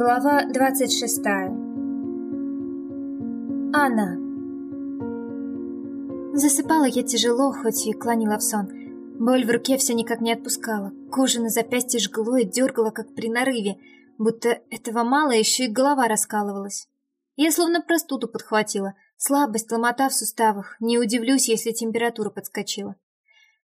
Глава 26 Анна Засыпала я тяжело, хоть и клонила в сон. Боль в руке все никак не отпускала. Кожа на запястье жгло и дергала, как при нарыве, будто этого мало, еще и голова раскалывалась. Я словно простуду подхватила, слабость, ломота в суставах. Не удивлюсь, если температура подскочила.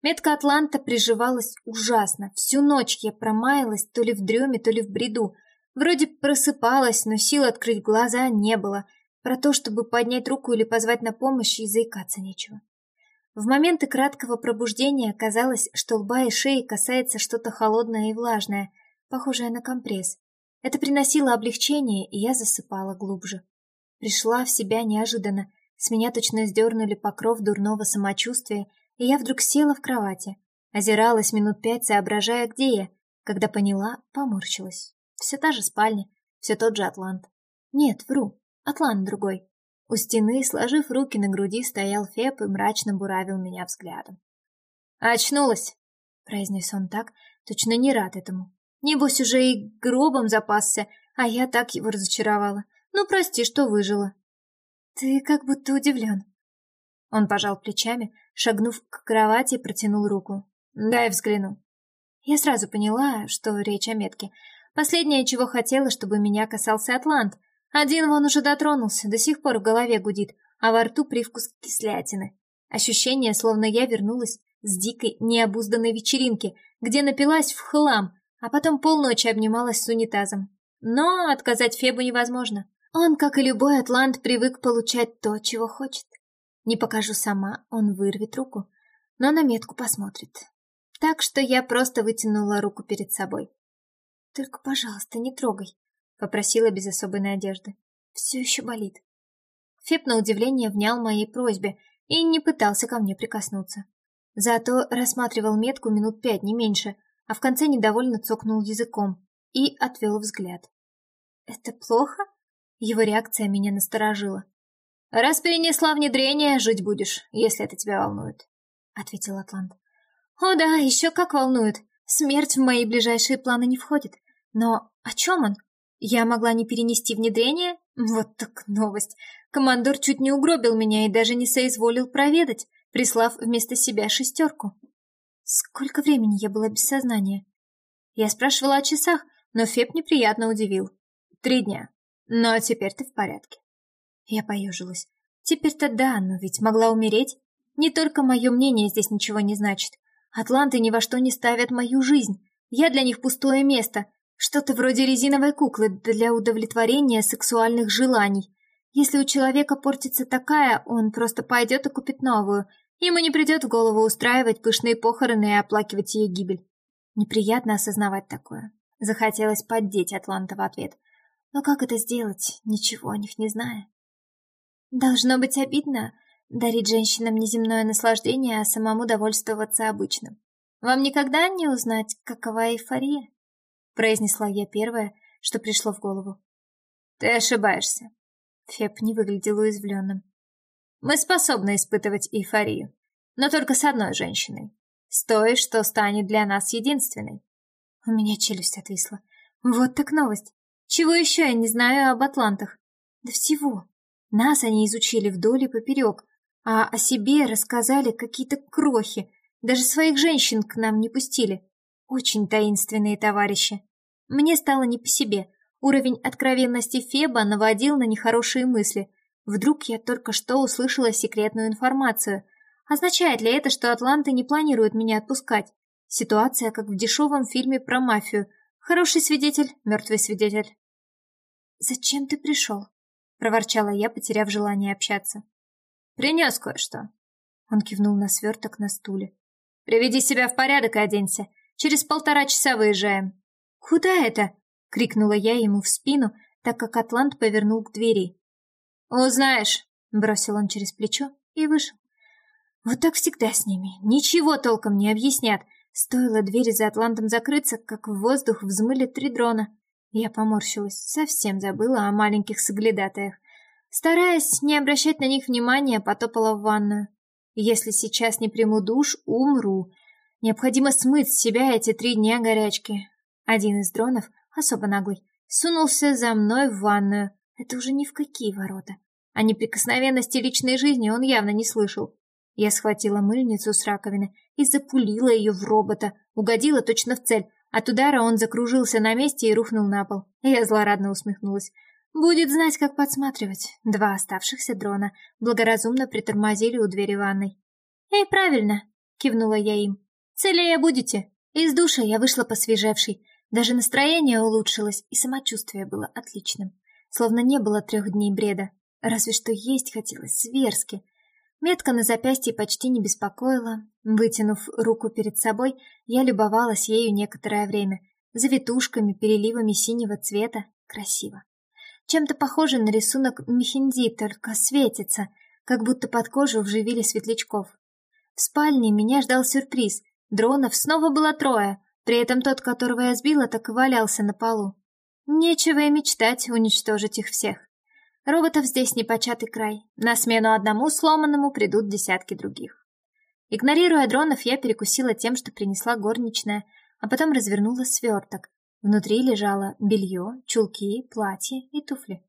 Метка Атланта приживалась ужасно. Всю ночь я промаялась то ли в дреме, то ли в бреду. Вроде просыпалась, но сил открыть глаза не было. Про то, чтобы поднять руку или позвать на помощь, и заикаться нечего. В моменты краткого пробуждения казалось, что лба и шеи касается что-то холодное и влажное, похожее на компресс. Это приносило облегчение, и я засыпала глубже. Пришла в себя неожиданно. С меня точно сдернули покров дурного самочувствия, и я вдруг села в кровати. Озиралась минут пять, соображая, где я. Когда поняла, поморщилась. Все та же спальня, все тот же Атлант. Нет, вру, Атлант другой. У стены, сложив руки на груди, стоял Феб и мрачно буравил меня взглядом. «Очнулась!» — произнес он так, точно не рад этому. Небось, уже и гробом запасся, а я так его разочаровала. Ну, прости, что выжила. Ты как будто удивлен. Он пожал плечами, шагнув к кровати, протянул руку. «Дай взгляну». Я сразу поняла, что речь о метке. Последнее, чего хотела, чтобы меня касался Атлант. Один вон уже дотронулся, до сих пор в голове гудит, а во рту привкус кислятины. Ощущение, словно я вернулась с дикой, необузданной вечеринки, где напилась в хлам, а потом полночи обнималась с унитазом. Но отказать Фебу невозможно. Он, как и любой атлант, привык получать то, чего хочет. Не покажу сама, он вырвет руку, но на метку посмотрит. Так что я просто вытянула руку перед собой. «Только, пожалуйста, не трогай», — попросила без особой надежды. «Все еще болит». Феб на удивление внял моей просьбе и не пытался ко мне прикоснуться. Зато рассматривал метку минут пять, не меньше, а в конце недовольно цокнул языком и отвел взгляд. «Это плохо?» Его реакция меня насторожила. «Раз перенесла внедрение, жить будешь, если это тебя волнует», — ответил Атлант. «О да, еще как волнует. Смерть в мои ближайшие планы не входит. Но о чем он? Я могла не перенести внедрение? Вот так новость. Командор чуть не угробил меня и даже не соизволил проведать, прислав вместо себя шестерку. Сколько времени я была без сознания? Я спрашивала о часах, но Феб неприятно удивил. Три дня. Но теперь ты в порядке. Я поежилась. Теперь-то да, но ведь могла умереть. Не только мое мнение здесь ничего не значит. Атланты ни во что не ставят мою жизнь. Я для них пустое место. Что-то вроде резиновой куклы для удовлетворения сексуальных желаний. Если у человека портится такая, он просто пойдет и купит новую. Ему не придет в голову устраивать пышные похороны и оплакивать ее гибель. Неприятно осознавать такое. Захотелось поддеть Атланта в ответ. Но как это сделать, ничего о них не зная? Должно быть обидно дарить женщинам неземное наслаждение, а самому довольствоваться обычным. Вам никогда не узнать, какова эйфория? Произнесла я первое, что пришло в голову. Ты ошибаешься. Феб не выглядел уязвленным. Мы способны испытывать эйфорию, но только с одной женщиной. С той, что станет для нас единственной. У меня челюсть отвисла. Вот так новость. Чего еще я не знаю об атлантах? Да всего. Нас они изучили вдоль и поперек, а о себе рассказали какие-то крохи. Даже своих женщин к нам не пустили. Очень таинственные товарищи. Мне стало не по себе. Уровень откровенности Феба наводил на нехорошие мысли. Вдруг я только что услышала секретную информацию. Означает ли это, что атланты не планируют меня отпускать? Ситуация, как в дешевом фильме про мафию. Хороший свидетель, мертвый свидетель. «Зачем ты пришел?» проворчала я, потеряв желание общаться. «Принес кое-что». Он кивнул на сверток на стуле. «Приведи себя в порядок и оденься. Через полтора часа выезжаем». «Куда это?» — крикнула я ему в спину, так как Атлант повернул к двери. «Узнаешь», — бросил он через плечо и вышел. Вот так всегда с ними. Ничего толком не объяснят. Стоило двери за Атлантом закрыться, как в воздух взмыли три дрона. Я поморщилась, совсем забыла о маленьких соглядатаях. Стараясь не обращать на них внимания, потопала в ванную. Если сейчас не приму душ, умру. Необходимо смыть с себя эти три дня горячки. Один из дронов, особо наглый, сунулся за мной в ванную. Это уже ни в какие ворота. О неприкосновенности личной жизни он явно не слышал. Я схватила мыльницу с раковины и запулила ее в робота, угодила точно в цель. От удара он закружился на месте и рухнул на пол. Я злорадно усмехнулась. Будет знать, как подсматривать. Два оставшихся дрона благоразумно притормозили у двери ванной. «Эй, правильно!» — кивнула я им. «Целее будете!» Из душа я вышла посвежевшей. Даже настроение улучшилось, и самочувствие было отличным. Словно не было трех дней бреда. Разве что есть хотелось зверски. Метка на запястье почти не беспокоила. Вытянув руку перед собой, я любовалась ею некоторое время. Завитушками, переливами синего цвета. Красиво. Чем-то похоже на рисунок Мехенди, только светится, как будто под кожу вживили светлячков. В спальне меня ждал сюрприз. Дронов снова было трое, при этом тот, которого я сбила, так и валялся на полу. Нечего и мечтать уничтожить их всех. Роботов здесь непочатый край. На смену одному сломанному придут десятки других. Игнорируя дронов, я перекусила тем, что принесла горничная, а потом развернула сверток. Внутри лежало белье, чулки, платье и туфли.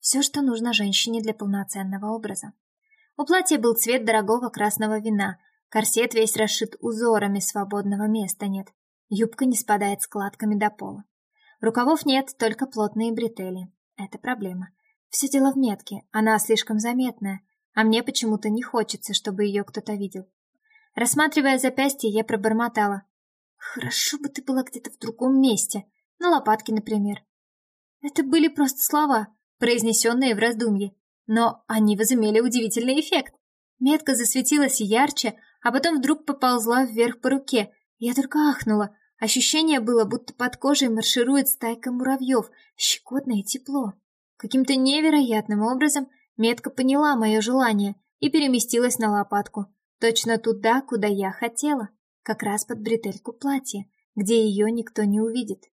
Все, что нужно женщине для полноценного образа. У платья был цвет дорогого красного вина, корсет весь расшит узорами, свободного места нет. Юбка не спадает складками до пола. Рукавов нет, только плотные бретели. Это проблема. Все дело в метке, она слишком заметная, а мне почему-то не хочется, чтобы ее кто-то видел. Рассматривая запястье, я пробормотала. «Хорошо бы ты была где-то в другом месте, на лопатке, например». Это были просто слова, произнесенные в раздумье, но они возымели удивительный эффект. Метка засветилась ярче, а потом вдруг поползла вверх по руке. Я только ахнула. Ощущение было, будто под кожей марширует стайка муравьев, щекотное тепло. Каким-то невероятным образом метка поняла мое желание и переместилась на лопатку, точно туда, куда я хотела, как раз под бретельку платья, где ее никто не увидит.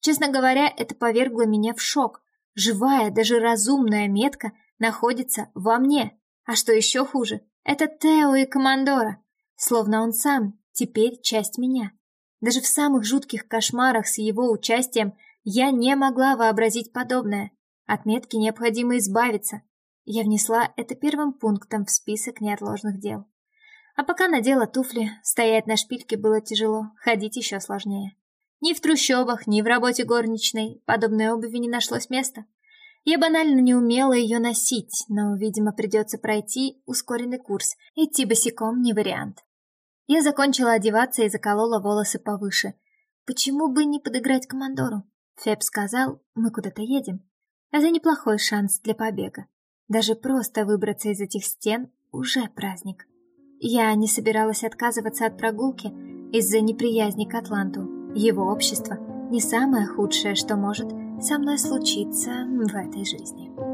Честно говоря, это повергло меня в шок. Живая, даже разумная метка находится во мне. А что еще хуже, это Тео и Командора. Словно он сам теперь часть меня. Даже в самых жутких кошмарах с его участием я не могла вообразить подобное. От метки необходимо избавиться. Я внесла это первым пунктом в список неотложных дел. А пока надела туфли, стоять на шпильке было тяжело, ходить еще сложнее. Ни в трущобах, ни в работе горничной подобной обуви не нашлось места. Я банально не умела ее носить, но, видимо, придется пройти ускоренный курс. Идти босиком не вариант. Я закончила одеваться и заколола волосы повыше. Почему бы не подыграть командору? Феб сказал, мы куда-то едем. Это неплохой шанс для побега. Даже просто выбраться из этих стен уже праздник. Я не собиралась отказываться от прогулки из-за неприязни к Атланту. Его общество не самое худшее, что может со мной случиться в этой жизни.